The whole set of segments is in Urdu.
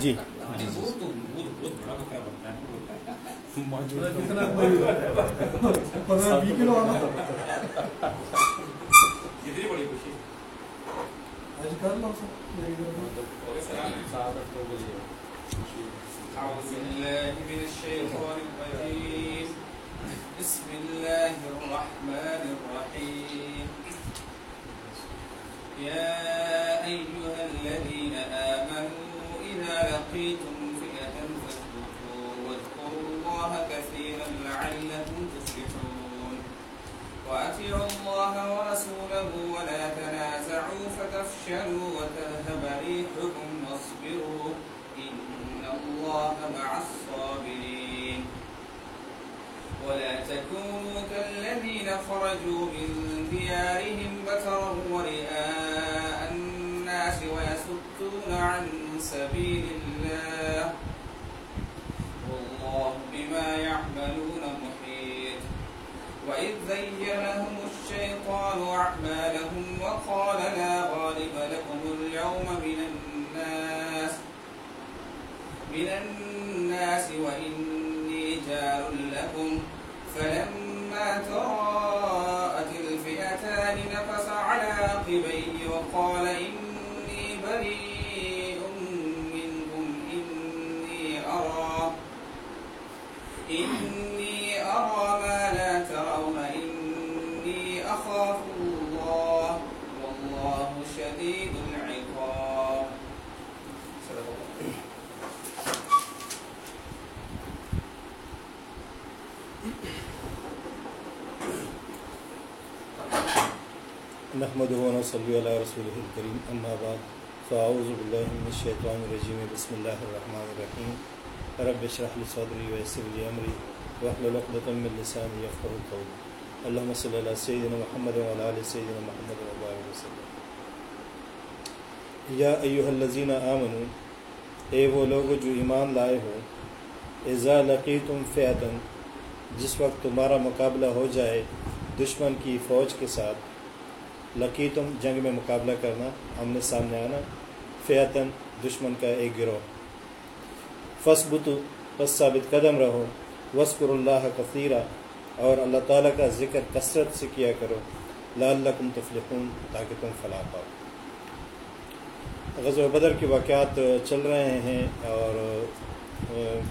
جی۔ کتنا بسم الله الرحمن الرحيم يا أيها الذين آمنوا إذا لقيتم فئة فاثبتوا واذكروا الله كثيرا لعلكم تفلحون وأطيعوا الله ورسوله ولا تنازعوا فتفشلوا وتذهب ريحكم واصبروا إن الله مع الصابرين ولا تكونوا كالذين خرجوا من ديارهم بطرا ورئاء سبيل الله. والله بما يعملون محيط. وإذ زين لهم الشيطان أعمالهم وقال لا غالب لكم اليوم من الناس من الناس وإني جار لكم فلما تراءت الفئتان نفس على عقبيه وقال إني بريء منكم إني أرى إني أرى ما لا ترون إني أخاف الله والله شديد العقاب صدق الله نحمد صلی اللہ رسول الکریم اما بعد فاعوذ باللہ من الشیطان الرجیم بسم اللہ الرحمن الرحیم رب اشرح لي صدری ویسر لي امری واحلل عقدۃ من لسانی یفقهوا قولی اللهم صل علی سیدنا محمد وعلى آل سیدنا محمد وبارک وسلم. یا ایها الذین آمنوا، اے وہ لوگ جو ایمان لائے ہو، اذا لقیتم فئتا، جس وقت تمہارا مقابلہ ہو جائے دشمن کی فوج کے ساتھ لکی تم جنگ میں مقابلہ کرنا، آمنے سامنے آنا فیتن دشمن کا ایک گروہ۔ فصبتو پس ثابت قدم رہو۔ وسکر اللہ کثیرہ اور اللہ تعالیٰ کا ذکر کثرت سے کیا کرو۔ لعلکم تفلحون، تاکہ تم فلاح پاؤ۔ غزوہ بدر کے واقعات چل رہے ہیں، اور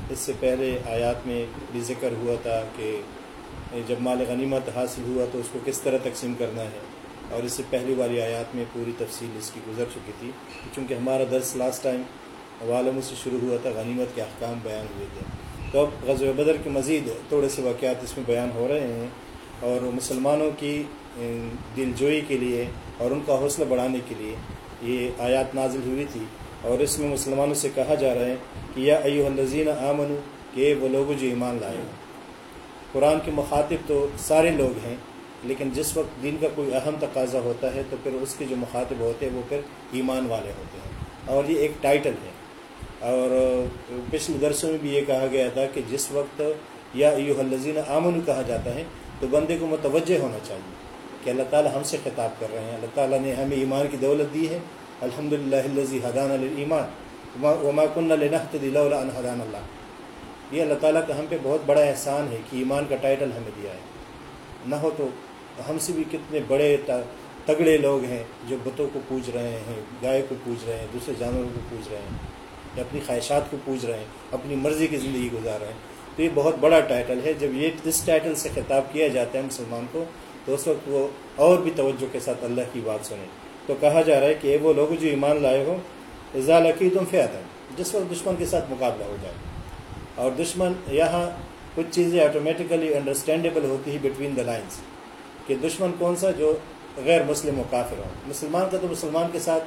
اس سے پہلے آیات میں بھی ذکر ہوا تھا کہ جب مال غنیمت حاصل ہوا تو اس کو کس طرح تقسیم کرنا ہے۔ اور اس سے پہلی والی آیات میں پوری تفصیل اس کی گزر چکی تھی چونکہ ہمارا درس لاسٹ ٹائم عوالم سے شروع ہوا تھا، غنیمت کے احکام بیان ہوئے تھے۔ تو اب غزوہ بدر کے مزید تھوڑے سے واقعات اس میں بیان ہو رہے ہیں اور مسلمانوں کی دل جوئی کے لیے اور ان کا حوصلہ بڑھانے کے لیے یہ آیات نازل ہوئی تھی۔ اور اس میں مسلمانوں سے کہا جا رہا ہے کہ یا ایو الزین آمن کہ وہ لوگ جو ایمان لائے قرآن کے مخاطب تو سارے لوگ ہیں لیکن جس وقت دین کا کوئی اہم تقاضا ہوتا ہے تو پھر اس کے جو مخاطب ہوتے ہیں وہ پھر ایمان والے ہوتے ہیں۔ اور یہ ایک ٹائٹل ہے۔ اور پچھلے درسوں میں بھی یہ کہا گیا تھا کہ جس وقت یا ایو الزین آمن کہا جاتا ہے تو بندے کو متوجہ ہونا چاہیے کہ اللہ تعالیٰ ہم سے خطاب کر رہے ہیں۔ اللہ تعالیٰ نے ہمیں ایمان کی دولت دی ہے۔ الحمد للہ حدان المان وما کن اللہ حدان اللہ۔ یہ اللہ تعالیٰ کا ہم پہ بہت بڑا احسان ہے کہ ایمان کا ٹائٹل ہمیں دیا ہے۔ نہ ہو تو ہم سے بھی کتنے بڑے تگڑے لوگ ہیں جو بتوں کو پوج رہے ہیں، گائے کو پوج رہے ہیں، دوسرے جانوروں کو پوج رہے ہیں یا اپنی خواہشات کو پوج رہے ہیں، اپنی مرضی کی زندگی گزار رہے ہیں۔ تو یہ بہت بڑا ٹائٹل ہے۔ جب یہ اس ٹائٹل سے خطاب کیا جاتا ہے مسلمان کو، تو اس وقت وہ اور بھی توجہ کے ساتھ اللہ کی بات سنیں۔ تو کہا جا رہا ہے کہ وہ لوگ جو ایمان لائے ہو اضاء کی تم فیات جس وقت دشمن کے ساتھ مقابلہ ہو جائے۔ اور دشمن یہاں کچھ چیزیں آٹومیٹیکلی انڈرسٹینڈیبل ہوتی ہیں بٹوین دا لائنس کہ دشمن کون سا جو غیر مسلم و کافر ہو مسلمان کا تو مسلمان کے ساتھ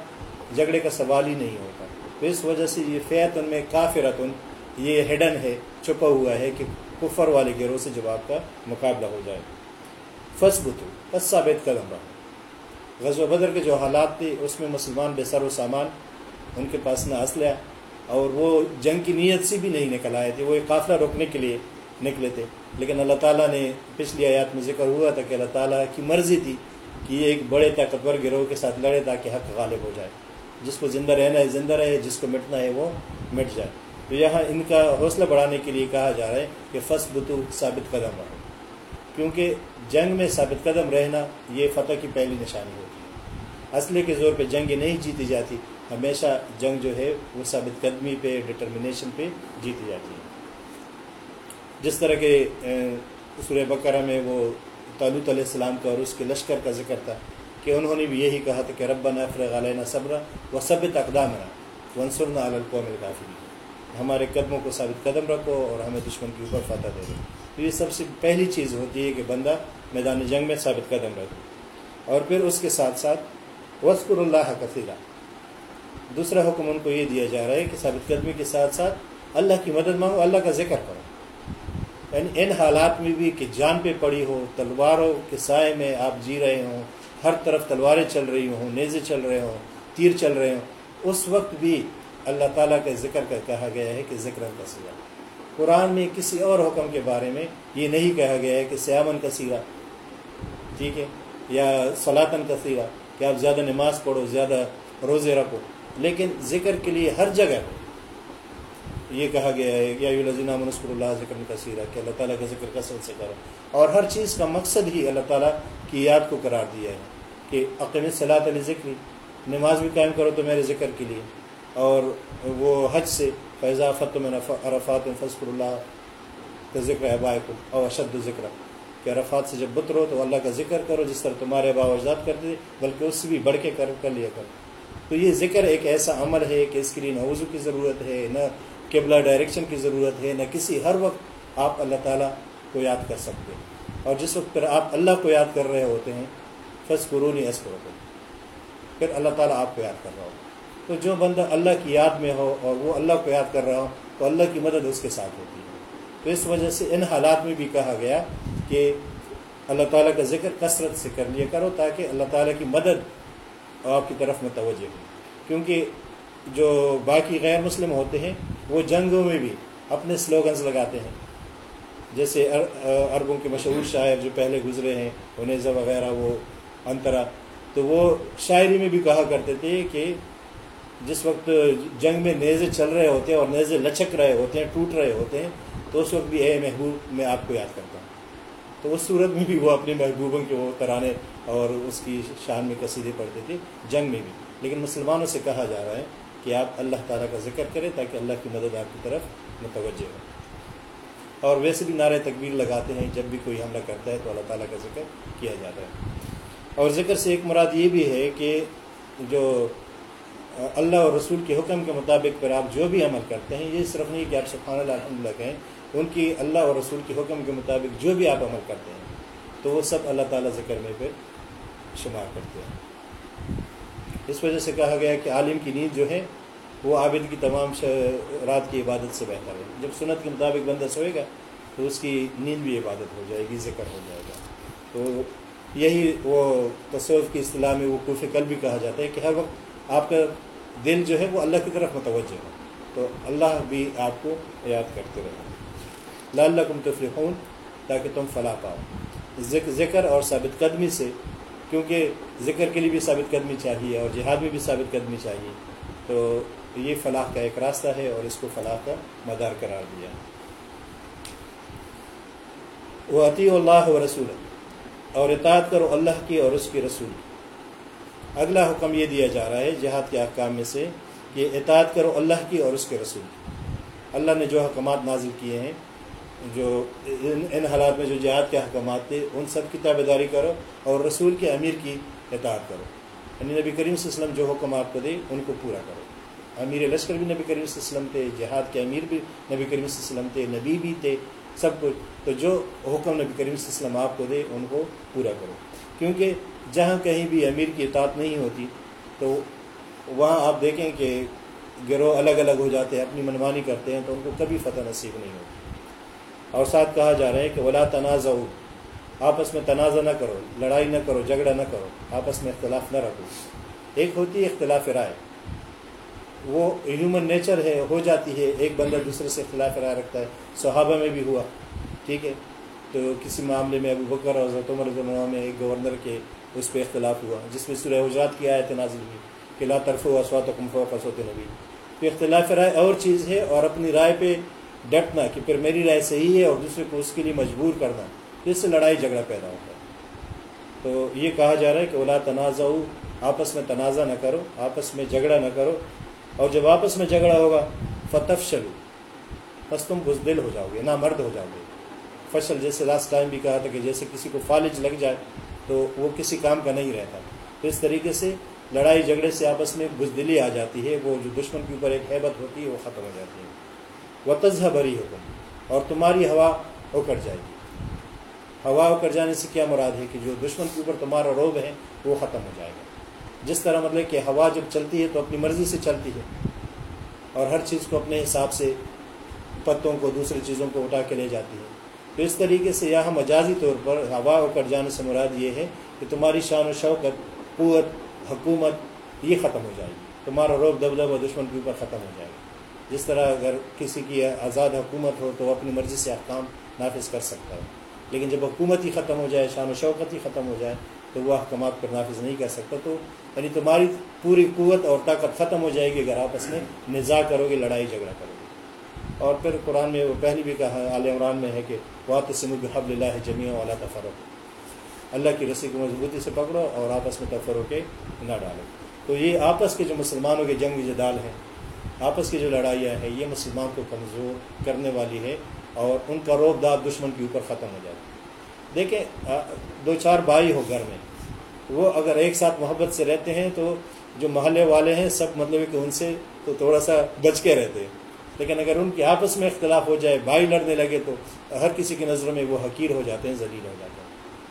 جھگڑے کا سوال ہی نہیں ہوتا۔ تو اس وجہ سے یہ فیت ان میں کافرتن، یہ ہڈن ہے، چھپا ہوا ہے کہ کفر والے گروہ سے جب آپ کا مقابلہ ہو جائے۔ فس بتو بس ثابت قدم رہا غزو بدر کے جو حالات تھے، اس میں مسلمان بے سر و سامان، ان کے پاس نہ اسلحہ اور وہ جنگ کی نیت سے بھی نہیں نکل آئے تھے۔ وہ ایک قافلہ روکنے کے لیے نکلے تھے۔ لیکن اللہ تعالیٰ نے پچھلی آیات میں ذکر ہوا تھا کہ اللہ تعالیٰ کی مرضی تھی کہ یہ ایک بڑے طاقتور گروہ کے ساتھ لڑے تاکہ حق غالب ہو جائے۔ جس کو زندہ رہنا ہے، زندہ رہے، جس کو مٹنا ہے، وہ مٹ جائے۔ تو یہاں ان کا حوصلہ بڑھانے کے لیے کہا جا رہا ہے کہ فص بتو ثابت قدم۔ رہو کیونکہ جنگ میں ثابت قدم رہنا یہ فتح کی پہلی نشانی ہوتی ہے۔ اسلحے کے زور پہ جنگ نہیں جیتی جاتی، ہمیشہ جنگ جو ہے وہ ثابت قدمی پہ ڈٹرمنیشن پہ جیتی جاتی ہے۔ جس طرح کے سورہ بقرہ میں وہ طالوت علیہ السلام کا اور اس کے لشکر کا ذکر تھا کہ انہوں نے بھی یہی کہا تھا کہ رب نفرغ علینا صبر و ثبت اقدام رہا ونسرنا علی القوم الکافرین ہمارے قدموں کو ثابت قدم رکھو اور ہمیں دشمن کے اوپر فتح دے دو۔ تو یہ سب سے پہلی چیز ہوتی ہے کہ بندہ میدان جنگ میں ثابت قدم رکھے۔ اور پھر اس کے ساتھ ساتھ وسکر اللہ کثیرہ دوسرا حکم ان کو یہ دیا جا رہا ہے کہ ثابت قدمی کے ساتھ ساتھ اللہ کی مدد مانگو، اللہ کا ذکر کرو۔ یعنی ان حالات میں بھی کہ جان پہ پڑی ہو، تلواروں کے سائے میں آپ جی رہے ہوں، ہر طرف تلواریں چل رہی ہوں، نیزے چل رہے ہوں، تیر چل رہے ہوں، اس وقت بھی اللہ تعالیٰ کا ذکر کا کہا گیا ہے کہ ذکر کا سیرا قرآن میں کسی اور حکم کے بارے میں یہ نہیں کہا گیا ہے کہ سیامن کا سیرا ٹھیک ہے، یا سلاطن کا سیرا کہ آپ زیادہ نماز پڑھو، زیادہ روزے رکھو۔ لیکن ذکر کے لیے ہر جگہ یہ کہا گیا ہے یا لذینہ منسکر اللہ ذکر کا سیرا کہ اللہ تعالیٰ کا ذکر کثرت سے کرو۔ اور ہر چیز کا مقصد ہی اللہ تعالیٰ کی یاد کو قرار دیا ہے کہ عقیم صلاح علی ذکری نماز بھی قائم کرو تو میرے ذکر کے لیے۔ اور وہ حج سے فیضا فتم عرفات فضکر اللہ کا ذکر ابائے کو اور اشد ذکر کہ عرفات سے جب بترو تو اللہ کا ذکر کرو جس طرح تمہارے ابا اجداد کرتے تھے، بلکہ اس سے بھی بڑھ کے کر کر لیا کرو۔ تو یہ ذکر ایک ایسا عمل ہے کہ اس کے لیے نہ وضو کی ضرورت ہے، نہ قبلہ ڈائریکشن کی ضرورت ہے، نہ کسی، ہر وقت آپ اللہ تعالیٰ کو یاد کر سکتے ہیں۔ اور جس وقت پھر آپ اللہ کو یاد کر رہے ہوتے ہیں فض قرونی ایس کرو پھر اللہ تعالیٰ آپ کو یاد کر رہا ہو تو جو بندہ اللہ کی یاد میں ہو اور وہ اللہ کو یاد کر رہا ہو، تو اللہ کی مدد اس کے ساتھ ہوتی ہے۔ تو اس وجہ سے ان حالات میں بھی کہا گیا کہ اللہ تعالیٰ کا ذکر کثرت سے کر لیا کرو تاکہ اللہ تعالیٰ کی مدد آپ کی طرف متوجہ ہو۔ کیونکہ جو باقی غیر مسلم ہوتے ہیں وہ جنگوں میں بھی اپنے سلوگنز لگاتے ہیں۔ جیسے عربوں کے مشہور شاعر جو پہلے گزرے ہیں انیزا وغیرہ، وہ انترا۔ تو وہ شاعری میں بھی کہا کرتے تھے کہ جس وقت جنگ میں نیزے چل رہے ہوتے ہیں اور نیزے لچک رہے ہوتے ہیں، ٹوٹ رہے ہوتے ہیں، تو اس وقت بھی اے محبوب میں آپ کو یاد کرتا ہوں۔ تو اس صورت میں بھی وہ اپنے محبوبوں کے وہ ترانے اور اس کی شان میں قصیدے پڑھتے تھے، جنگ میں بھی۔ لیکن مسلمانوں سے کہا جا رہا ہے کہ آپ اللہ تعالیٰ کا ذکر کریں تاکہ اللہ کی مدد آپ کی طرف متوجہ ہو۔ اور ویسے بھی نعرہ تکبیر لگاتے ہیں، جب بھی کوئی حملہ کرتا ہے تو اللہ تعالیٰ کا ذکر کیا جاتا ہے۔ اور ذکر سے ایک مراد یہ بھی ہے کہ جو اللہ اور رسول کے حکم کے مطابق پھر آپ جو بھی عمل کرتے ہیں، یہ صرف نہیں کہ آپ سبحان اللہ الحمد للہ کہیں ان کی اللہ اور رسول کے حکم کے مطابق جو بھی آپ عمل کرتے ہیں، تو وہ سب اللہ تعالیٰ ذکر میں پھر شمار کرتے ہیں۔ اس وجہ سے کہا گیا کہ عالم کی نیند جو ہے وہ عابد کی تمام رات کی عبادت سے بہتر ہے۔ جب سنت کے مطابق بندہ سوئے گا تو اس کی نیند بھی عبادت ہو جائے گی، ذکر ہو جائے گا۔ تو یہی وہ تصوف کی اصطلاح میں وہ کوف کل بھی کہا جاتا ہے کہ ہر وقت آپ کا دل جو ہے وہ اللہ کی طرف متوجہ ہو۔ تو اللہ بھی آپ کو یاد کرتے رہے۔ لال کم تفریح تاکہ تم فلاح پاؤ۔ ذکر اور ثابت قدمی سے کیونکہ ذکر کے لیے بھی ثابت قدمی چاہیے اور جہاد میں بھی ثابت قدمی چاہیے۔ تو یہ فلاح کا ایک راستہ ہے اور اس کو فلاح کا مدار قرار دیا۔ وہ عطی اللہ و رسول اور اطاعت کرو اللہ کی اور اس کی رسول۔ اگلا حکم یہ دیا جا رہا ہے جہاد کے احکام میں سے کہ اطاعت کرو اللہ کی اور اس کے رسول۔ اللہ نے جو حکمات نازل کیے ہیں جو ان حالات میں جو جہاد کے حکمات تھے، ان سب کی تابے داری کرو اور رسول کے امیر کی اطاعت کرو۔ یعنی نبی کریم صلی اللہ علیہ وسلم جو حکم آپ کو دے، ان کو پورا کرو۔ امیر لشکر بھی نبی کریم صلی اللہ علیہ وسلم تھے، جہاد کے امیر بھی نبی کریم صلی اللہ علیہ وسلم تھے، نبی بھی تھے، سب کچھ۔ تو جو حکم نبی کریم صلی اللہ علیہ وسلم آپ کو دے، ان کو پورا کرو۔ کیونکہ جہاں کہیں بھی امیر کی اطاعت نہیں ہوتی، تو وہاں آپ دیکھیں کہ گروہ الگ الگ ہو جاتے ہیں، اپنی منمانی کرتے ہیں، تو ان کو کبھی فتح نصیب نہیں ہوتی۔ اور ساتھ کہا جا رہا ہے کہ ولا تنازع آپس میں تنازع نہ کرو، لڑائی نہ کرو، جھگڑا نہ کرو، آپس میں اختلاف نہ رکھو۔ ایک ہوتی ہے اختلاف رائے۔ وہ ہیومن نیچر ہے، ہو جاتی ہے، ایک بندہ دوسرے سے اختلاف رائے رکھتا ہے۔ صحابہ میں بھی ہوا، ٹھیک ہے؟ تو کسی معاملے میں ابو بکر اور حضرت عمر میں ایک گورنر کے اس پہ اختلاف ہوا، جس میں سورہ حجرات کی آیت نازل ہوئی کہ لا طرف و اسوات فوق نبی تو اختلاف رائے اور چیز ہے اور اپنی رائے پہ ڈٹنا کہ پھر میری رائے صحیح ہے اور دوسرے کو اس کے لیے مجبور کرنا اس سے لڑائی جھگڑا پیدا ہوتا ہے۔ تو یہ کہا جا رہا ہے کہ اولا تنازع آپس میں تنازع نہ کرو، آپس میں جھگڑا نہ کرو۔ اور جب آپس میں جھگڑا ہوگا فتف شلو بس تم بزدل ہو جاؤ گے نہ مرد ہو جاؤ گے۔ فصل جیسے لاسٹ ٹائم بھی کہا تھا کہ جیسے کسی کو فالج لگ جائے، تو وہ کسی کام کا نہیں رہتا۔ تو اس طریقے سے لڑائی جھگڑے سے آپس میں بزدلی آ جاتی ہے، وہ جو دشمن کے اوپر ایک حیبت ہوتی ہے، وہ ختم ہو جاتی ہے۔ وہ تجزہ بری حکم اور تمہاری ہوا اکڑ جائے گی۔ ہوا اکڑ جانے سے کیا مراد ہے کہ جو دشمن کے اوپر تمہارا روب ہے وہ ختم ہو جائے گا۔ جس طرح مطلب کہ ہوا جب چلتی ہے تو اپنی مرضی سے چلتی ہے اور ہر چیز کو اپنے حساب سے پتوں کو، دوسری چیزوں کو اٹھا کے لے جاتی ہے۔ تو اس طریقے سے یہاں مجازی طور پر ہوا اکڑ جانے سے مراد یہ ہے کہ تمہاری شان و شوقت قوت، حکومت یہ ختم ہو جائے گی۔ تمہارا روب دب دب و دشمن کے اوپر ختم ہو جائے گا۔ جس طرح اگر کسی کی آزاد حکومت ہو تو وہ اپنی مرضی سے احکام نافذ کر سکتا ہے۔ لیکن جب حکومت ہی ختم ہو جائے، شان و شوقت ہی ختم ہو جائے، تو وہ احکامات پر نافذ نہیں کر سکتا۔ تو یعنی تمہاری پوری قوت اور طاقت ختم ہو جائے گی اگر آپس میں نظا کرو گے، لڑائی جھگڑا کرو گے۔ اور پھر قرآن میں وہ پہلی بھی کہا عال عمران میں ہے کہ واط سمب حب اللہ جمیع والا تفر اللہ کی رسی کو مضبوطی سے پکڑو اور آپس میں تفر کے نہ ڈالو۔ تو یہ آپس کے جو مسلمانوں کے جنگ جدال ہیں آپس کی جو لڑائیاں ہیں، یہ مسلمان کو کمزور کرنے والی ہے اور ان کا روب داد دشمن کے اوپر ختم ہو جاتا ہے۔ دیکھیں دو چار بھائی ہو گھر میں۔ وہ اگر ایک ساتھ محبت سے رہتے ہیں تو جو محلے والے ہیں، سب مطلب کہ ان سے تو تھوڑا سا بچ کے رہتے ہیں۔ لیکن اگر ان کے آپس میں اختلاف ہو جائے، بھائی لڑنے لگے تو ہر کسی کی نظروں میں وہ حقیر ہو جاتے ہیں، ذلیل ہو جاتے ہیں۔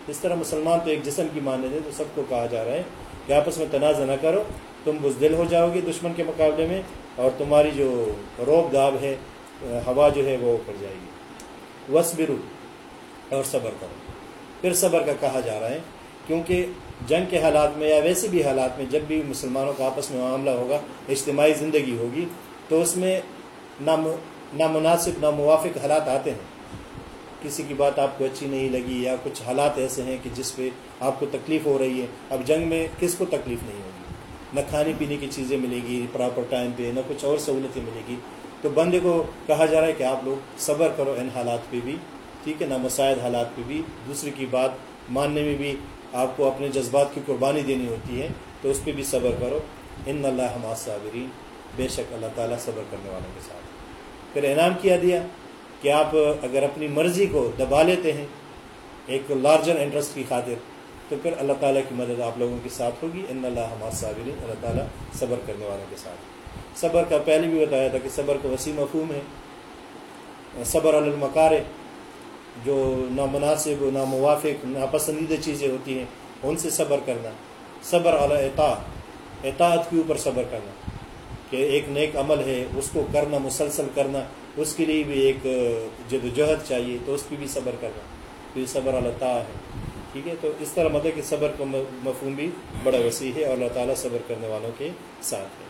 اس طرح مسلمان تو ایک جسم کی مانے تھے تو سب کو کہا جا رہا ہے کہ آپس میں تنازع نہ کرو۔ تم بزدل ہو جاؤ گے دشمن کے مقابلے میں اور تمہاری جو روب داب ہے، ہوا جو ہے وہ اوپر جائے گی۔ وس برو اور صبر کرو۔ پھر صبر کا کہا جا رہا ہے، کیونکہ جنگ کے حالات میں یا ویسے بھی حالات میں جب بھی مسلمانوں کا آپس میں معاملہ ہوگا، اجتماعی زندگی ہوگی، تو اس میں نہ مناسب نہ موافق حالات آتے ہیں۔ کسی کی بات آپ کو اچھی نہیں لگی یا کچھ حالات ایسے ہیں کہ جس پہ آپ کو تکلیف ہو رہی ہے، اب جنگ میں کس کو تکلیف نہیں ہوگی؟ نہ کھانے پینے کی چیزیں ملے گی پراپر ٹائم پہ نہ کچھ اور سہولتیں ملے گی۔ تو بندے کو کہا جا رہا ہے کہ آپ لوگ صبر کرو ان حالات پہ بھی، ٹھیک ہے نہ مسائد حالات پہ بھی۔ دوسرے کی بات، ماننے میں بھی آپ کو اپنے جذبات کی قربانی دینی ہوتی ہے، تو اس پہ بھی صبر کرو۔ ان اللہ حماس صابرین بے شک اللہ تعالیٰ صبر کرنے والوں کے ساتھ۔ پھر انعام کیا دیا کہ آپ اگر اپنی مرضی کو دبا لیتے ہیں، ایک لارجر انٹرسٹ کی خاطر تو پھر اللہ تعالیٰ کی مدد آپ لوگوں کے ساتھ ہوگی۔ ان اللہ حماس صابرین اللہ تعالیٰ صبر کرنے والوں کے ساتھ۔ صبر کا پہلے بھی بتایا تھا کہ صبر کا وسیع مفہوم ہے۔ صبر المکار جو نامناسب، ناموافق، ناپسندیدہ چیزیں ہوتی ہیں، ان سے صبر کرنا۔ صبر علی اطاع اطاعت کے اوپر صبر کرنا۔ کہ ایک نیک عمل ہے، اس کو کرنا، مسلسل کرنا، اس کے لیے بھی ایک جد وجہد چاہیے، تو اس کی بھی صبر کرنا۔ تو یہ صبر اللہ تعالیٰ ہے۔ ٹھیک ہے؟ تو اس طرح مطلب کہ صبر کا مفہوم بھی بڑا وسیع ہے اور اللہ تعالیٰ صبر کرنے والوں کے ساتھ ہے۔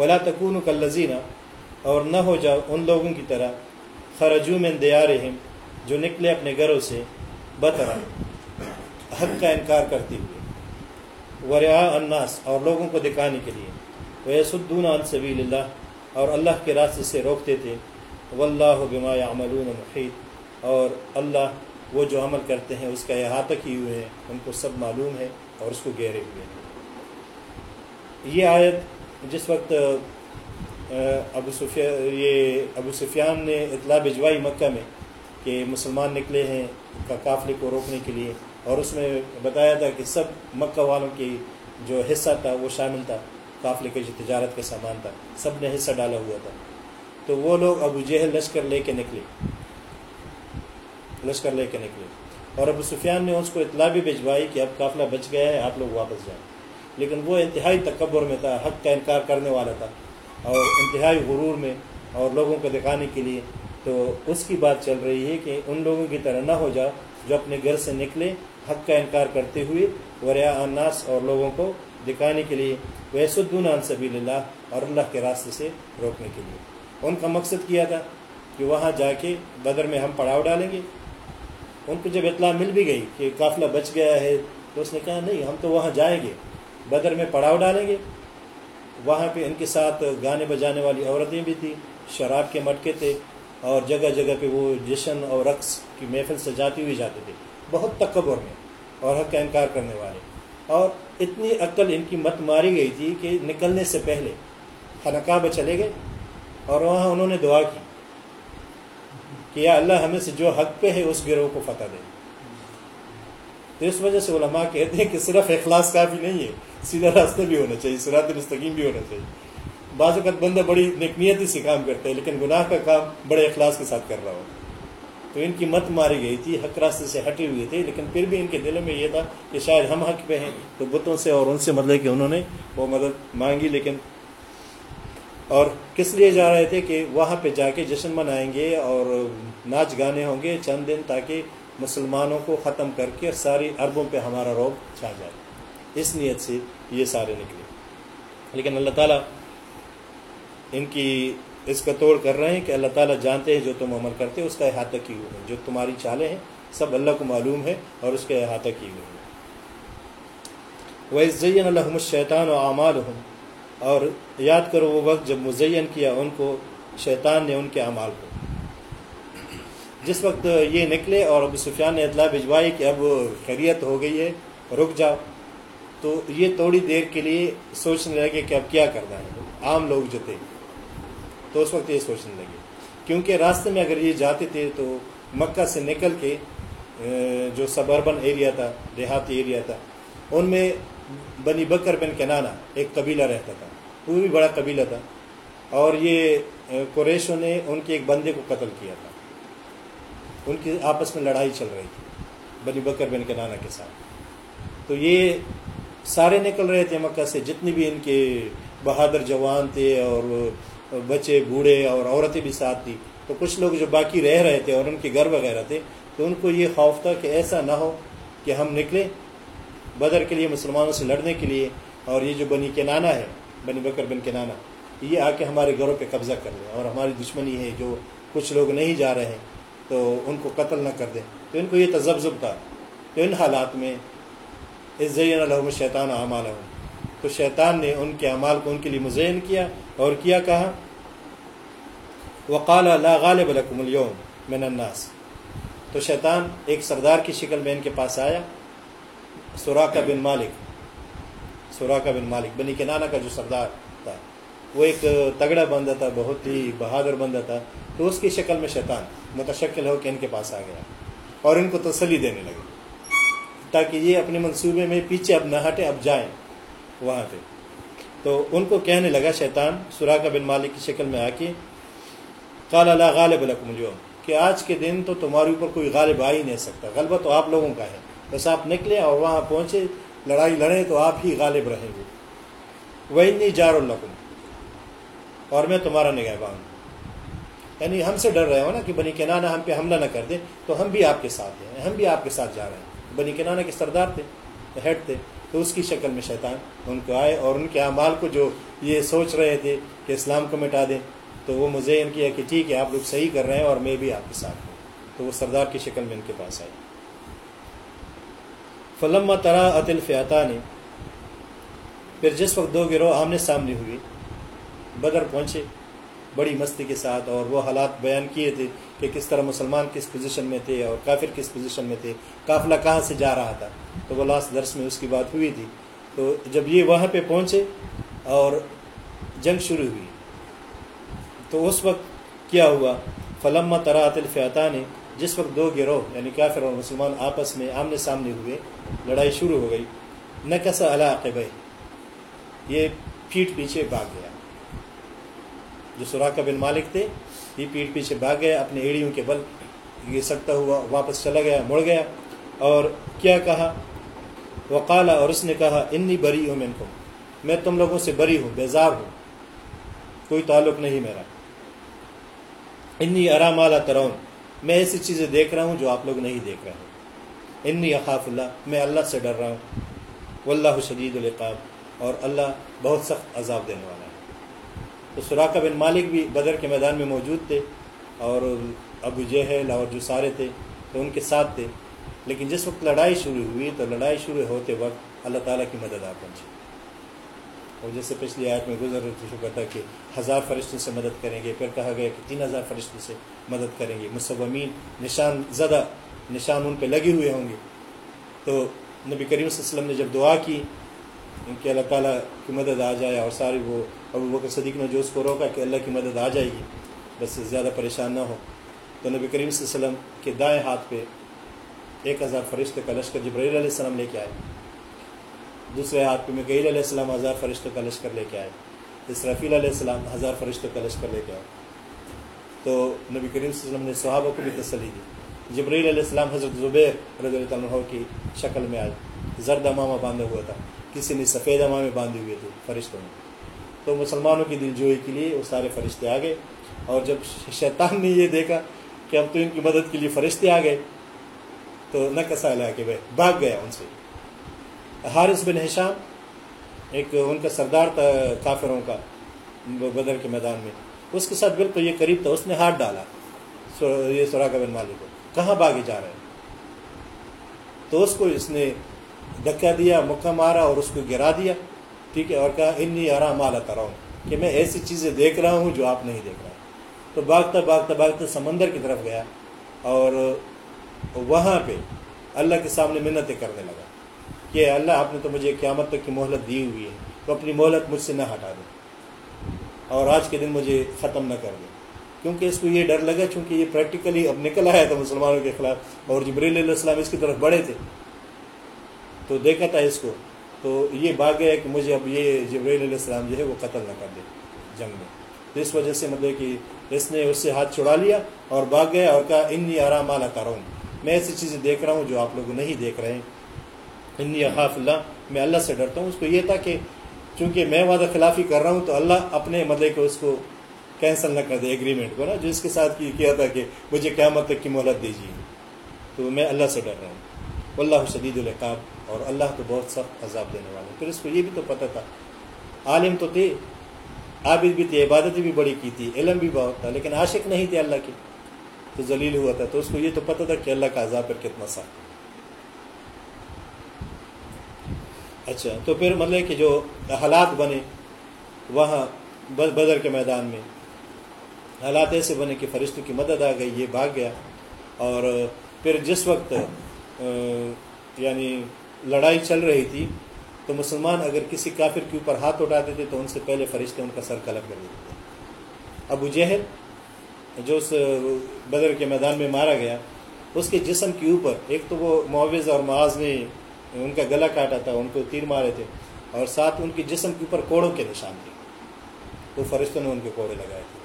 ولا تکون کلزینہ اور نہ ہو جاؤ ان لوگوں کی طرح خرجو میں دیا جو نکلے اپنے گھروں سے بطرا، حق کا انکار کرتے ہوئے۔ وریا الناس، اور لوگوں کو دکھانے کے لیے۔ وہ سدون اللہ اور اللہ کے راستے سے روکتے تھے۔ واللہ بما يعملون محیط اور اللہ وہ جو عمل کرتے ہیں، اس کا احاطہ کیے ہوئے ہیں، ان کو سب معلوم ہے اور اس کو گہرے ہوئے ہیں۔ یہ آیت جس وقت ابو سفیا، یہ ابو سفیان نے اطلاع بھجوائی مکہ میں کہ مسلمان نکلے ہیں کا قافلے کو روکنے کے لیے، اور اس میں بتایا تھا کہ سب مکہ والوں کی جو حصہ تھا، وہ شامل تھا۔ قافلے کے جو تجارت کا سامان تھا، سب نے حصہ ڈالا ہوا تھا۔ تو وہ لوگ ابو جہل لشکر لے کے نکلے۔ لشکر لے کے نکلے۔ اور ابو سفیان نے اس کو اطلاع بھی بھجوائی کہ اب قافلہ بچ گیا ہے، آپ لوگ واپس جائیں۔ لیکن وہ انتہائی تکبر میں تھا، حق کا انکار کرنے والا تھا۔ اور انتہائی غرور میں اور لوگوں کو دکھانے کے لیے۔ تو اس کی بات چل رہی ہے کہ ان لوگوں کی طرح نہ ہو جا جو اپنے گھر سے نکلے، حق کا انکار کرتے ہوئے وریا اناس اور لوگوں کو دکھانے کے لیے۔ ویسدون عن سبیل اللہ اور اللہ کے راستے سے روکنے کے لیے۔ ان کا مقصد کیا تھا؟ کہ وہاں جا کے بدر میں ہم پڑاؤ ڈالیں گے۔ ان کو جب اطلاع مل بھی گئی کہ قافلہ بچ گیا ہے، تو اس نے کہا، نہیں، ہم تو وہاں جائیں گے۔ بدر میں پڑاؤ ڈالیں گے۔ وہاں پہ ان کے ساتھ گانے بجانے والی عورتیں بھی تھیں۔ شراب کے مٹکے تھے اور جگہ جگہ پہ وہ جشن اور رقص کی محفل سجاتی ہوئی جاتے تھے بہت تکبر میں اور حق کا انکار کرنے والے۔ اور اتنی عقل ان کی مت ماری گئی تھی کہ نکلنے سے پہلے خنقاہ چلے گئے اور وہاں انہوں نے دعا کی۔ کہ یا اللہ ہمیں سے جو حق پہ ہے اس گروہ کو فتح دے۔ تو اس وجہ سے علماء کہتے ہیں کہ صرف اخلاص کافی نہیں ہے، سیدھا راستہ بھی ہونا چاہیے سرات مستقیم بھی ہونا چاہیے۔ بعض اوقات بندہ بڑی نیکنیتی سے کام کرتا ہے، لیکن گناہ کا کام بڑے اخلاص کے ساتھ کر رہا ہو تو ان کی مت ماری گئی تھی، حق راستے سے ہٹے ہوئے تھے، لیکن پھر بھی ان کے دلوں میں یہ تھا کہ شاید ہم حق پہ ہیں، تو بتوں سے اور ان سے مطلب کہ انہوں نے وہ مدد مانگی، لیکن اور کس لیے جا رہے تھے کہ وہاں پہ جا کے جشن منائیں گے اور ناچ گانے ہوں گے چند دن تاکہ مسلمانوں کو ختم کر کے ساری عربوں پہ ہمارا روب چھا جائے۔ اس نیت سے یہ سارے نکلے۔ لیکن اللہ تعالیٰ ان کی اس کا توڑ کر رہے ہیں کہ اللہ تعالیٰ جانتے ہیں جو تم عمل کرتے اس کا احاطہ کی ہوئے ہیں۔ جو تمہاری چالیں ہیں، سب اللہ کو معلوم ہے اور اس کا احاطہ کی ہوئے ہیں۔ وہ عزین الحم الشیطان و اعمال ہوں اور یاد کرو وہ وقت جب مزین کیا ان کو، شیطان نے ان کے اعمال کو۔ جس وقت یہ نکلے اور ابو سفیان نے اطلاع بھجوائی کہ اب خیریت ہو گئی ہے، رک جاؤ۔ تو یہ تھوڑی دیر کے لیے سوچنے لگے کہ اب کیا کرنا ہے۔ عام لوگ جو تھے، تو اس وقت یہ سوچنے لگے۔ کیونکہ راستے میں اگر یہ جاتے تھے تو مکہ سے نکل کے جو سبربن ایریا تھا، دیہاتی ایریا تھا، ان میں بنی بکر بن کنانا، ایک قبیلہ رہتا تھا۔ وہ بھی بڑا قبیلہ تھا۔ اور یہ قریشوں نے ان کے ایک بندے کو قتل کیا تھا۔ ان کی آپس میں لڑائی چل رہی تھی، بنی بکر بن کنانا کے ساتھ۔ تو یہ سارے نکل رہے تھے مکہ سے جتنے بھی ان کے بہادر جوان تھے اور بچے، بوڑھے اور عورتیں بھی ساتھ تھی تو کچھ لوگ جو باقی رہ رہے تھے اور ان کے گھر وغیرہ تھے، تو ان کو یہ خوف تھا کہ ایسا نہ ہو کہ ہم نکلیں۔ بدر کے لیے، مسلمانوں سے لڑنے کے لیے، اور یہ جو بنی کنانا ہے، بنی بکر بن کنانا یہ آ کے ہمارے گھروں پہ قبضہ کر لیں اور ہماری دشمنی ہے جو کچھ لوگ نہیں جا رہے ہیں، تو ان کو قتل نہ کر دیں۔ تو ان کو یہ تجبذب تھا۔ تو ان حالات میں عزین الحم شیطان اعمال تو شیطان نے ان کے اعمال کو ان کے لیے مزین کیا، اور کیا کہا؟ وقال لا غالب لکم اليوم من الناس۔ تو شیطان ایک سردار کی شکل میں ان کے پاس آیا سوراقہ بن مالک سوراقہ بن مالک، بنی کنانا کا جو سردار تھا، وہ ایک تگڑا بندہ تھا، بہت ہی بہادر بندہ تھا، تو اس کی شکل میں شیطان متشکل ہو کے ان کے پاس آ گیا اور ان کو تسلی دینے لگے تاکہ یہ اپنے منصوبے میں پیچھے اب نہ ہٹے، اب جائیں وہاں پہ۔ تو ان کو کہنے لگا شیطان سوراقہ بن مالک کی شکل میں آ کے کال اللہ غالب الکم اليوم، کہ آج کے دن تو تمہارے اوپر کوئی غالب آ ہی نہیں سکتا، غلبہ تو آپ لوگوں کا ہے۔ بس آپ نکلے اور وہاں پہنچے، لڑائی لڑیں تو آپ ہی غالب رہیں گے۔ وہ نہیں جار القم اور میں تمہارا نگہ بان یعنی ہم سے ڈر رہے ہو نا کہ بنی کنانا ہم پہ حملہ نہ کر دیں، تو ہم بھی آپ کے ساتھ ہیں، ہم بھی آپ کے ساتھ جا رہے ہیں۔ بنی کنانا کے سردار تھے، ہیڈ تھے، تو اس کی شکل میں شیطان ان کو آئے اور ان کے اعمال کو جو یہ سوچ رہے تھے کہ اسلام کو مٹا دیں، تو وہ مزین کیا کہ ٹھیک ہے، آپ لوگ صحیح کر رہے ہیں اور میں بھی آپ کے ساتھ ہوں۔ تو وہ سردار کی شکل میں ان کے پاس آئی فلم ترا عطل فیاتا نے پھر جس وقت دو گروہ آمنے سامنے ہوئے، بدر پہنچے، بڑی مستی کے ساتھ اور وہ حالات بیان کیے تھے کہ کس طرح مسلمان کس پوزیشن میں تھے اور کافر کس پوزیشن میں تھے، قافلہ کہاں سے جا رہا تھا؟ تو وہ لاسٹ درس میں اس کی بات ہوئی تھی۔ تو جب یہ وہاں پہ پہنچے اور جنگ شروع ہوئی، تو اس وقت کیا ہوا؟ فلم تراۃ الفیاتا نے جس وقت دو گروہ یعنی کافر اور مسلمان آپس میں آمنے سامنے ہوئے لڑائی شروع ہو گئی۔ نہ کیسا علاقے یہ پیٹ پیچھے بھاگ گیا۔ جو سوراخا بن مالک تھے، یہ پیٹ پیچھے بھاگ گیا اپنے ایڑیوں کے بل یہ سکتا ہوا واپس چلا گیا، مڑ گیا۔ اور کیا کہا؟ وقالا اور اس نے کہا، انی بری ہوں میں کو میں تم لوگوں سے بری ہوں، بیزار ہوں۔ کوئی تعلق نہیں میرا۔ انی ارام اعلیٰ ترون۔ میں ایسی چیزیں دیکھ رہا ہوں جو آپ لوگ نہیں دیکھ رہے۔ ہیں انی اخاف اللہ، میں اللہ سے ڈر رہا ہوں۔ واللہ شدید القاب اور اللہ بہت سخت عذاب دینے والا ہے۔ تو سراقہ بن مالک بھی بدر کے میدان میں موجود تھے، اور ابو جہل اور جو سارے تھے، تو ان کے ساتھ تھے۔ لیکن جس وقت لڑائی شروع ہوئی، تو لڑائی شروع ہوتے وقت اللہ تعالیٰ کی مدد آ پہنچی۔ اور جیسے پچھلی آیت میں گزر چکا تھا کہ ہزار فرشتوں سے مدد کریں گے۔ پھر کہا گیا کہ تین ہزار فرشتوں سے مدد کریں گے۔ مصومین، نشان زدہ نشان ان پہ لگے ہوئے ہوں گے۔ تو نبی کریم صلی اللہ علیہ وسلم نے جب دعا کی کہ اللہ تعالیٰ کی مدد آ جائے اور ساری وہ ابو بکر صدیق نے جو اس کو روکا کہ اللہ کی مدد آ جائے گی، بس زیادہ پریشان نہ ہو۔ تو نبی کریم صلی اللہ علیہ وسلم کے دائیں ہاتھ پہ ایک ہزار فرشتے کا لشکر جبرائیل علیہ السلام لے کے آئے۔ دوسرے ہاتھ پہ مکیل علیہ السلام ہزار فرشتوں کا لشکر لے کے آئے۔ اسرافیل علیہ السلام ہزار فرشتوں کا لشکر لے کے آئے۔ تو نبی کریم صلی اللہ علیہ وسلم نے صحابہ کو بھی تسلی دی۔ جبرائیل علیہ السلام حضرت زبیر رضی اللہ عنہ کی شکل میں آئے زرد امامہ باندھا ہوا تھا۔ کسی نے سفید امامے باندھے ہوئے تھے فرشتوں میں تو مسلمانوں کی دل جوئی کے لیے وہ سارے فرشتے آ گئے اور جب شیطان نے یہ دیکھا کہ اب تو ان کی مدد کے لیے فرشتے آ گئے تو نہ کسا لیا کہ بھائی بھاگ گیا ان سے۔ حارث بن حشام ایک ان کا سردار تھا کافروں کا بدر کے میدان میں۔ اس کے ساتھ بالکل یہ قریب تھا، اس نے ہاتھ ڈالا یہ سوراخا بن مالک کو۔ کہاں بھاگے جا رہے ہیں؟ تو اس کو اس نے دھکا دیا مکہ مارا اور اس کو گرا دیا، ٹھیک ہے؟ اور کہا، انی آرام مالا کراؤں کہ میں ایسی چیزیں دیکھ رہا ہوں جو آپ نہیں دیکھ رہا تو بھاگتا بھاگتا بھاگتا سمندر کی طرف گیا اور وہاں پہ اللہ کے سامنے منتیں کرنے لگا کہ اللہ، آپ نے تو مجھے قیامت تک کی مہلت دی ہوئی ہے، تو اپنی مہلت مجھ سے نہ ہٹا دیں اور آج کے دن مجھے ختم نہ کر دیں کیونکہ اس کو یہ ڈر لگا چونکہ یہ پریکٹیکلی اب نکل آیا تھا مسلمانوں کے خلاف اور جبریل علیہ السلام اس کی طرف بڑھے تھے۔ تو دیکھا تھا اس کو۔ تو یہ بھاگ گیا کہ مجھے اب یہ جبریل علیہ السلام جو ہے وہ قتل نہ کر دے جنگ میں۔ تو اس وجہ سے مطلب کہ اس نے اس سے ہاتھ چھڑا لیا اور بھاگ گیا اور کہا، انی آرام اعلیٰ کروں میں ایسی چیزیں دیکھ رہا ہوں جو آپ لوگ نہیں دیکھ رہے ہیں۔ انی اخاف اللہ میں اللہ سے ڈرتا ہوں۔ اس کو یہ تھا کہ چونکہ میں وعدہ خلافی کر رہا ہوں تو اللہ اپنے مطلب مدعے کو اس کو کینسل نہ کر دے ایگریمنٹ کو نا، جو اس کے ساتھ کیا تھا کہ مجھے قیامت تک کی مہلت دیجیے۔ تو میں اللہ سے ڈر رہا ہوں۔ اللہ شدید القاب اور اللہ تو بہت سخت عذاب دینے والے پھر اس کو یہ بھی تو پتہ تھا۔ عالم تو تھے، عابد بھی تھے، عبادت بھی بڑی کی تھی، علم بھی بہت تھا، لیکن عاشق نہیں تھے اللہ کے۔ تو ذلیل ہوا تھا۔ تو اس کو یہ تو پتہ تھا کہ اللہ کا عذاب پر کتنا سخت اچھا تو پھر مطلب کہ جو حالات بنے، وہاں بدر کے میدان میں حالات ایسے بنے کہ فرشتوں کی مدد آ گئی، یہ بھاگ گیا۔ اور پھر جس وقت یعنی لڑائی چل رہی تھی، تو مسلمان اگر کسی کافر کے اوپر ہاتھ اٹھاتے تھے، تو ان سے پہلے فرشتے ان کا سر قلب کر دیتے تھے۔ ابو جہل، جو اس بدر کے میدان میں مارا گیا، اس کے جسم کے اوپر، ایک تو وہ معاوض اور معاذ نے ان کا گلا کاٹا تھا، ان کو تیر مارے تھے، اور ساتھ ان کے جسم کے اوپر کوڑوں کے نشان تھے۔ وہ فرشتوں نے ان کے کوڑے لگائے تھے۔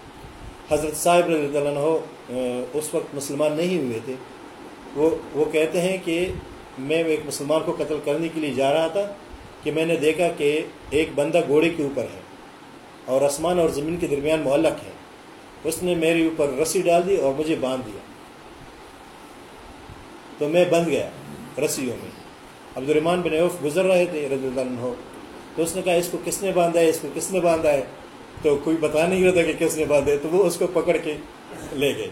حضرت صاحب رضی اللہ عنہ اس وقت مسلمان نہیں ہوئے تھے۔ وہ وہ کہتے ہیں کہ میں ایک مسلمان کو قتل کرنے کے لیے جا رہا تھا کہ میں نے دیکھا کہ ایک بندہ گھوڑے کے اوپر ہے اور آسمان اور زمین کے درمیان معلق ہے۔ اس نے میرے اوپر رسی ڈال دی اور مجھے باندھ دیا۔ تو میں بند گیا رسیوں میں۔ عبد الرحمان بن عوف گزر رہے تھے رضی اللہ عنہ۔ تو اس نے کہا، اس کو کس نے باندھا ہے؟ اس کو کس نے باندھا ہے؟ تو کوئی بتا نہیں رہا تھا کہ کس نے باندھا ہے تو وہ اس کو پکڑ کے لے گئے۔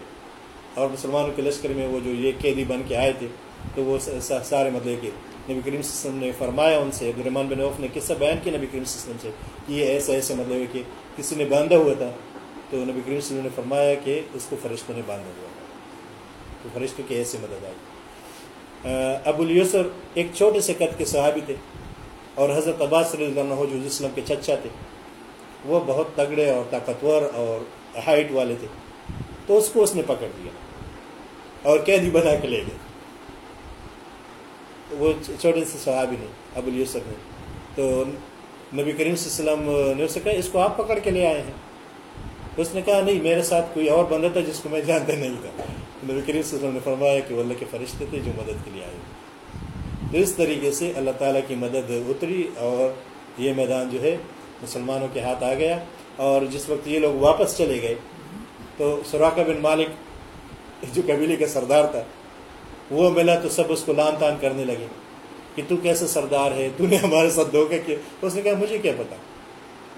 اور مسلمانوں کے لشکر میں وہ جو یہ قیدی بن کے آئے تھے، تو وہ سارے مطلب کہ نبی کریم صلی اللہ علیہ وسلم نے فرمایا ان سے، عبد بن عوف نے قصہ بیان کیا نبی کریم صلی اللہ علیہ وسلم سے، کہ یہ ایسا ایسا مطلب کہ کسی نے باندھا ہوا تھا۔ تو نبی کریم صلی اللہ علیہ وسلم نے فرمایا کہ اس کو فرشتوں نے باندھا ہوا تھا۔ تو فرشتوں کی ایسے مدد آئی۔ ابو الیسر ایک چھوٹے سے قد کے صحابی تھے اور حضرت عباس صلی اللہ عنہ جو اسلم کے چچا تھے وہ بہت تگڑے اور طاقتور اور ہائٹ والے تھے۔ تو اس کو اس نے پکڑ لیا اور قیدی بنا کے لے گئے۔ وہ چھوٹے سے صحابی نے ابو الیسر نے تو نبی کریم صلی اللہ علیہ وسلم نے اسے کہا، اس کو آپ پکڑ کے لے آئے ہیں۔ اس نے کہا، نہیں، میرے ساتھ کوئی اور بندہ تھا جس کو میں جانتا نہیں تھا۔ نبی کریم صلی اللہ علیہ وسلم نے فرمایا کہ اللہ کے فرشتے تھے جو مدد کے لیے آئے تو اس طریقے سے اللہ تعالیٰ کی مدد اتری اور یہ میدان جو ہے مسلمانوں کے ہاتھ آ گیا اور جس وقت یہ لوگ واپس چلے گئے، تو سوراخا بن مالک جو قبیلے کا سردار تھا، وہ ملا تو سب اس کو لان تان کرنے لگے کہ تو کیسے سردار ہے؟ تو نے ہمارے ساتھ دھوکہ کیا۔ اس نے کہا، مجھے کیا پتا؟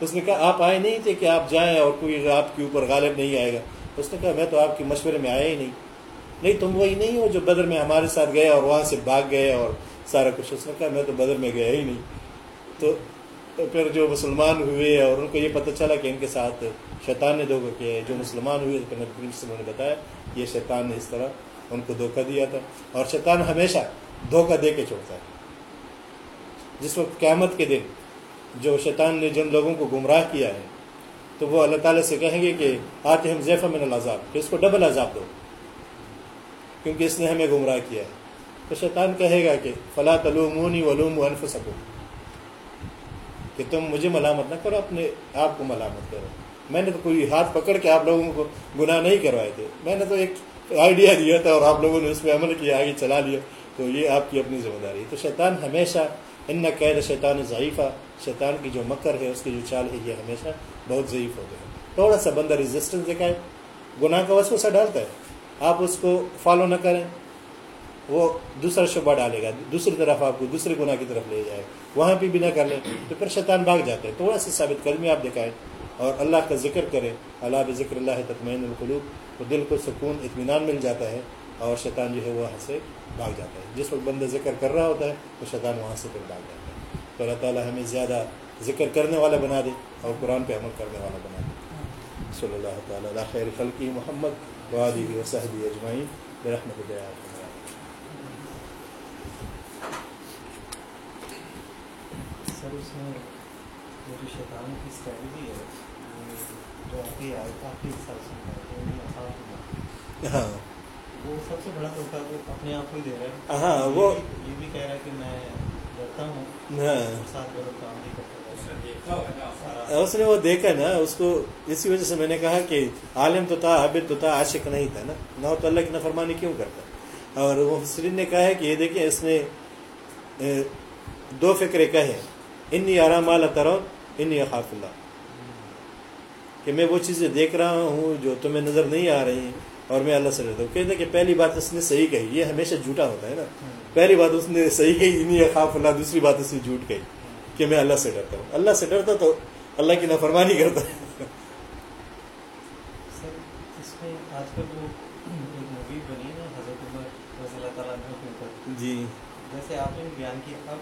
اس نے کہا، آپ آئے نہیں تھے کہ آپ جائیں اور کوئی آپ کے اوپر غالب نہیں آئے گا۔ اس نے کہا، میں تو آپ کے مشورے میں آیا ہی نہیں۔ نہیں، تم وہی نہیں ہو جو بدر میں ہمارے ساتھ گئے اور وہاں سے بھاگ گئے اور سارا کچھ۔ اس نے کہا، میں تو بدر میں گیا ہی نہیں۔ تو پھر جو مسلمان ہوئے اور ان کو یہ پتہ چلا کہ ان کے ساتھ شیطان نے دھوکہ کیا ہے، جو مسلمان ہوئے پھر نبی کریم صلی اللہ علیہ وسلم نے بتایا، یہ شیطان نے اس طرح ان کو دھوکہ دیا تھا۔ اور شیطان ہمیشہ دھوکہ دے کے چھوڑتا ہے۔ جس وقت قیامت کے دن جو شیطان نے جن لوگوں کو گمراہ کیا ہے، تو وہ اللہ تعالیٰ سے کہیں گے کہ آتے ہم زیفہ من العذاب، کہ اس کو ڈبل عذاب دو، کیونکہ اس نے ہمیں گمراہ کیا ہے۔ تو شیطان کہے گا کہ فلاں تلومونی ولوم ونف سکو کہ تم مجھے ملامت نہ کرو، اپنے آپ کو ملامت کرو۔ میں نے تو کوئی ہاتھ پکڑ کے آپ لوگوں کو گناہ نہیں کروائے تھے۔ میں نے تو ایک آئیڈیا دیا تھا اور آپ لوگوں نے اس پہ عمل کیا، آگے چلا لیا۔ تو یہ آپ کی اپنی ذمہ داری ہے۔ تو شیطان ہمیشہ ان قید شیطان ضعیفہ شیطان کی جو مکر ہے، اس کی جو چال ہے، یہ ہمیشہ بہت ضعیف ہوتے ہیں۔ تھوڑا سا بندہ ریزسٹنس دکھائے۔ گناہ کا وسوسہ ڈالتا ہے۔ آپ اس کو فالو نہ کریں۔ وہ دوسرا شبہ ڈالے گا، دوسری طرف آپ کو دوسرے گناہ کی طرف لے جائے، وہاں پہ بھی نہ کر لیں، تو پھر شیطان بھاگ جاتے ہیں تھوڑا سا ثابت قدمی آپ دکھائیں۔ اور اللہ کا ذکر کریں اللہ بذکر اللہ تطمین القلوب تو دل کو سکون، اطمینان مل جاتا ہے اور شیطان جو ہے وہ وہاں سے بھاگ جاتا ہے۔ جس وقت بندہ ذکر کر رہا ہوتا ہے، تو شیطان وہاں سے پھر بھاگ جاتا ہے۔ تو اللہ تعالیٰ ہمیں زیادہ ذکر کرنے والا بنا دے اور قرآن پہ عمل کرنے والا بنا دے۔ صلی اللہ تعالیٰ خیر خلقی محمد وادی وصحبی اجمعین برحمت اللہ سر اس میں وہ جو شیطان کی اسٹریٹجی ہے جو آپ کی آپ کے حساب سے ہاں۔ وہ سب سے بڑا دھوکہ اپنے آپ کو ہی دے رہا ہے۔ ہاں وہ یہ بھی کہہ رہا ہے کہ میں ڈرتا ہوں۔ ہاں۔ ساتھ غلط کام نہیں کرتا اس نے وہ دیکھا نا اس کو اسی وجہ سے میں نے کہا کہ عالم تو تھا عابد تو تھا عاشق نہیں تھا نا۔ نہ تو اللہ کی نفرمانی کیوں کرتا؟ اور وہ مفسرین نے کہا ہے کہ یہ دیکھیں اس نے دو فکرے کہے انی آرام مالا ترون انی خاف اللہ کہ میں وہ چیزیں دیکھ رہا ہوں جو تمہیں نظر نہیں آ رہی اور میں اللہ سے ڈرتا ہوں۔ کہتے کہ پہلی بات اس نے صحیح کہی یہ ہمیشہ جھوٹا ہوتا ہے نا۔ پہلی بات اس نے صحیح کہی انی خاف اللہ دوسری بات اس نے جھوٹ کہی کہ میں اللہ سے ڈرتا ہوں۔ اللہ سے ڈرتا تو اللہ کی نافرمانی کرتا ہے۔ سر اس میں آج کل جو ایک مووی بنی ہے نا حضرت عمر رضی اللہ تعالیٰ عنہ کے اوپر۔ جی۔ جیسے آپ نے بیان کیا اب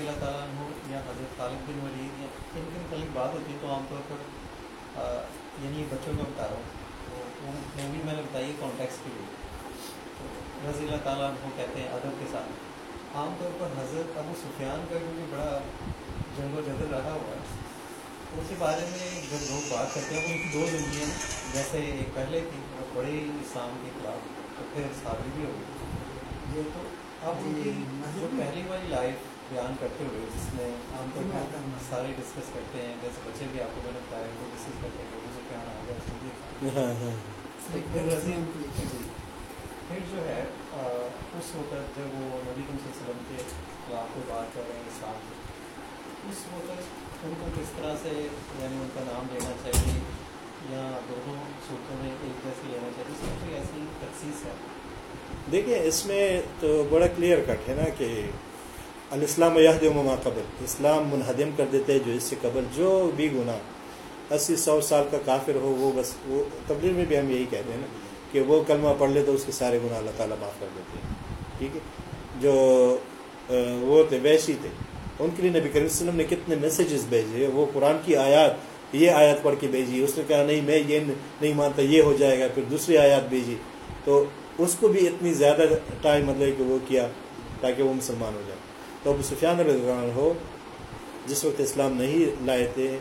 رضی اللہ تعالیٰ عنہ یا حضرت خالد بن ولید یا ان کے متعلق بات ہوتی ہے تو عام طور پر یعنی بچوں کا بتا رہا ہوں۔ تو وہ مووی میں نے بتائی کانٹیکس کے لیے۔ تو رضی اللہ تعالیٰ عنہ کہتے ہیں ادب کے ساتھ۔ عام طور پر حضرت ابو سفیان کا کیونکہ بڑا جنگ و جدل رہا ہوا ہے، اس کے بارے میں جب لوگ بات کرتے ہیں تو ان کی دو زندگیاں جیسے ایک پہلے تھی، وہ بڑے اسلام کے خلاف، تو پھر شادی بھی ہوگی یہ تو اب ان کی جو پہلی والی لائف بیان کرتے ہوئے جس میں عام طور پر سارے ڈسکس کرتے ہیں جیسے بچے بھی آپ کو میں نے بتایا وہ ڈسکس کرتے ہیں لوگوں سے کیا آ گیا پھر جو ہے اس وقت جب وہ نبی علیہ وسلم کے خلاف کوئی بات کر رہے ہیں اسلام کی اس وقت ان کو کس طرح سے یعنی ان کا نام لینا چاہیے یا دونوں صورتوں میں ایک جیسے لینا چاہیے اس میں کوئی ایسی تخصیص ہے؟ دیکھیں اس میں تو بڑا کلیئر کٹ ہے نا کہ الاسلام یہد مما قبل۔ اسلام منہدم کر دیتے جو اس سے قبل جو بھی گناہ۔ اسی سو سال کا کافر ہو، وہ بس وہ تبلیغ میں بھی ہم یہی کہتے ہیں نا کہ وہ کلمہ پڑھ لے تو اس کے سارے گناہ اللہ تعالیٰ معاف کر دیتے ہیں۔ ٹھیک ہے؟ جو وہ تھے، ویشی تھے۔ ان کے لیے نبی کریم وسلم نے کتنے میسیجز بھیجے وہ قرآن کی آیات، یہ آیات پڑھ کے بھیجی۔ اس نے کہا، نہیں، میں یہ نہیں مانتا، یہ ہو جائے گا، پھر دوسری آیات بھیجی۔ تو اس کو بھی اتنی زیادہ ٹائم مطلب کہ وہ کیا تاکہ وہ مسلمان ہو جائے۔ تو ابو سفیان رضی اللہ عنہ ہو، جس وقت اسلام نہیں لائے تھے،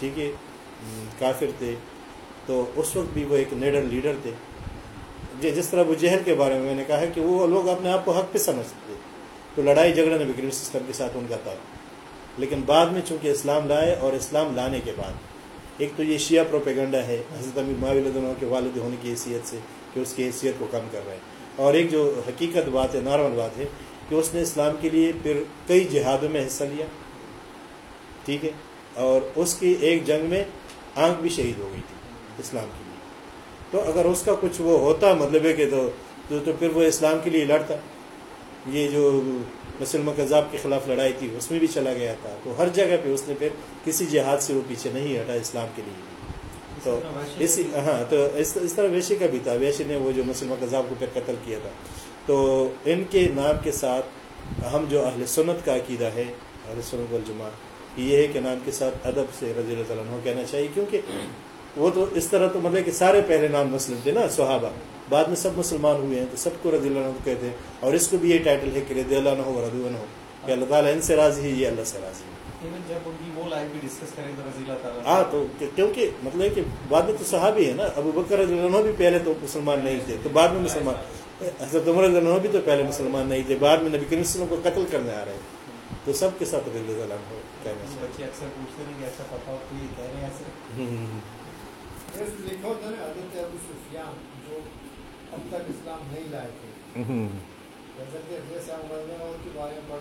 ٹھیک ہے کافر تھے، تو اس وقت بھی وہ ایک نیڈر لیڈر تھے۔ جی، جس طرح ابو جہل کے بارے میں میں نے کہا ہے کہ وہ لوگ اپنے آپ کو حق پہ سمجھتے تھے۔ تو لڑائی جھگڑا نبی کریم سسٹم کے ساتھ ان کا تھا۔ لیکن بعد میں چونکہ اسلام لائے اور اسلام لانے کے بعد، ایک تو یہ شیعہ پروپیگنڈا ہے، حضرت امیر معاول کے والد ہونے کی حیثیت سے کہ اس کی حیثیت کو کم کر رہے ہیں۔ اور ایک جو حقیقت بات ہے، نارمل بات ہے کہ اس نے اسلام کے لیے پھر کئی جہادوں میں حصہ لیا۔ ٹھیک ہے؟ اور اس کی ایک جنگ میں آنکھ بھی شہید ہو گئی تھی اسلام کے لیے۔ تو اگر اس کا کچھ وہ ہوتا مطلب ہے کہ تو تو, تو پھر وہ اسلام کے لیے لڑتا۔ یہ جو مسلم کذاب کے خلاف لڑائی تھی اس میں بھی چلا گیا تھا۔ تو ہر جگہ پہ اس نے پھر کسی جہاد سے وہ پیچھے نہیں ہٹا اسلام کے لیے۔ تو اسی ہاں تو اس اس طرح ویشی کا بھی تھا۔ ویشی نے وہ جو مسلم کذاب کو پھر قتل کیا تھا۔ تو ان کے نام کے ساتھ ہم جو اہل سنت کا عقیدہ ہے اور سنت والجماع یہ ہے کہ نام کے ساتھ ادب سے رضی اللہ تعالیٰ عنہ کہنا چاہیے کیونکہ وہ تو اس طرح تو مطلب کہ سارے پہلے نام مسلم تھے نا صحابہ۔ بعد میں سب مسلمان ہوئے ہیں تو سب کو رضی اللہ عنہ کہتے ہیں اور اس کو بھی یہ ٹائٹل ہے کہ رضی اللہ عنہ و رضوان ہو۔ کہ اللہ تعالیٰ ان سے راضی ہے یہ اللہ سے راضی ہے۔ رضی اللہ ہاں تو کہ- کیونکہ مطلب کہ بعد میں تو صحابی ہے نا ابو بکر رضی اللہ عنہ بھی پہلے تو مسلمان نہیں تھے تو بعد میں مسلمان۔ حضرت عمر اللہ عنہ بھی تو پہلے مسلمان نہیں تھے بعد میں نبی کریم صلی اللہ علیہ وسلم کو قتل کرنے آ رہے ہیں تو سب کے ساتھ رضی اللہ عنہ کہنا چاہیے بچے اکثر پوچھتے ہیں کہ ایسا یہ کہہ رہے ہیں ایسے ہوں۔ ایسے لکھا ہوتا ہے حضرت ابو سفیان جو اب تک اسلام نہیں لائے تھے ہوں۔ حضرت ابو صاحب کے بارے میں پڑھ